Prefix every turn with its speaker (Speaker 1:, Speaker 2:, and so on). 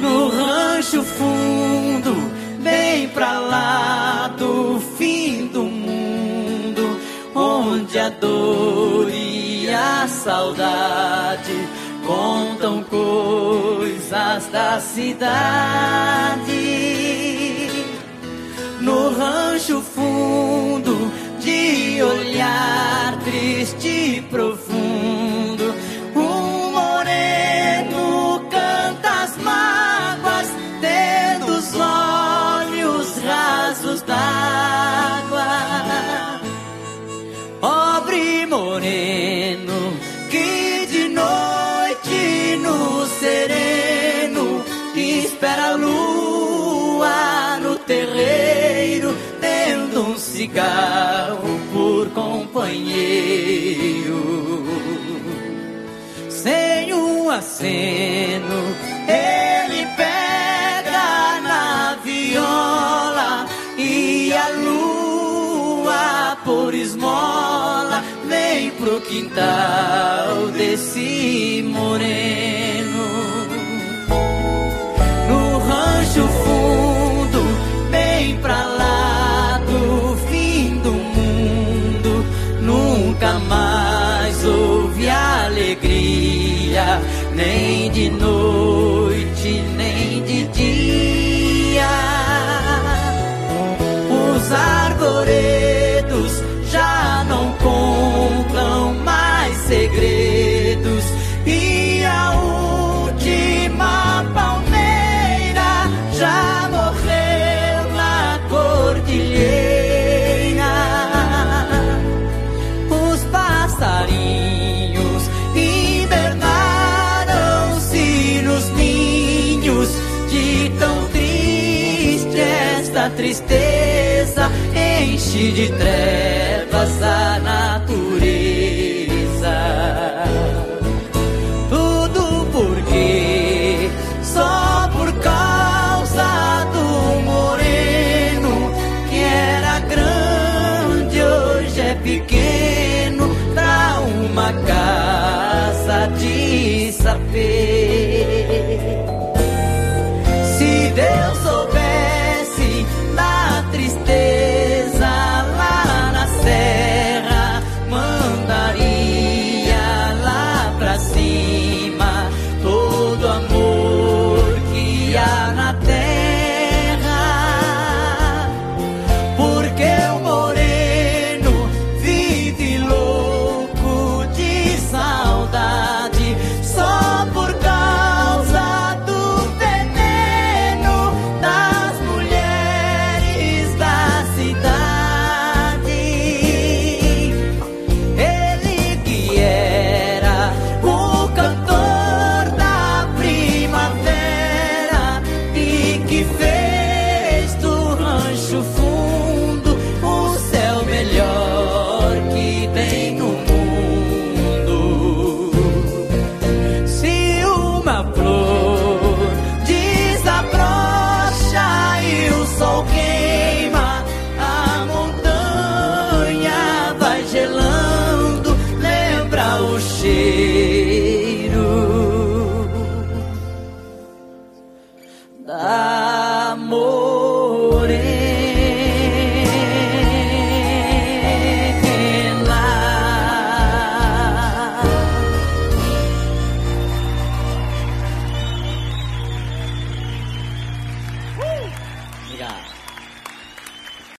Speaker 1: no rancho fundo, bem pra lá do fim do mundo, onde a dor e a saudade contam coisas da cidade. No rancho fundo, de olhar triste e profundo, rasos d'água. Pobre moreno que de noite no sereno espera a lua no terreiro, tendo um cigarro por companheiro. Sem um aceno, esmola vem pro quintal desse moreno. No rancho fundo, bem pra lá do fim do mundo, nunca mais houve alegria, nem de noite, tristeza enche de trevas a natureza. Tudo porque? Só por causa do moreno que era grande, hoje é pequeno, dá uma casa de saber. Se Deus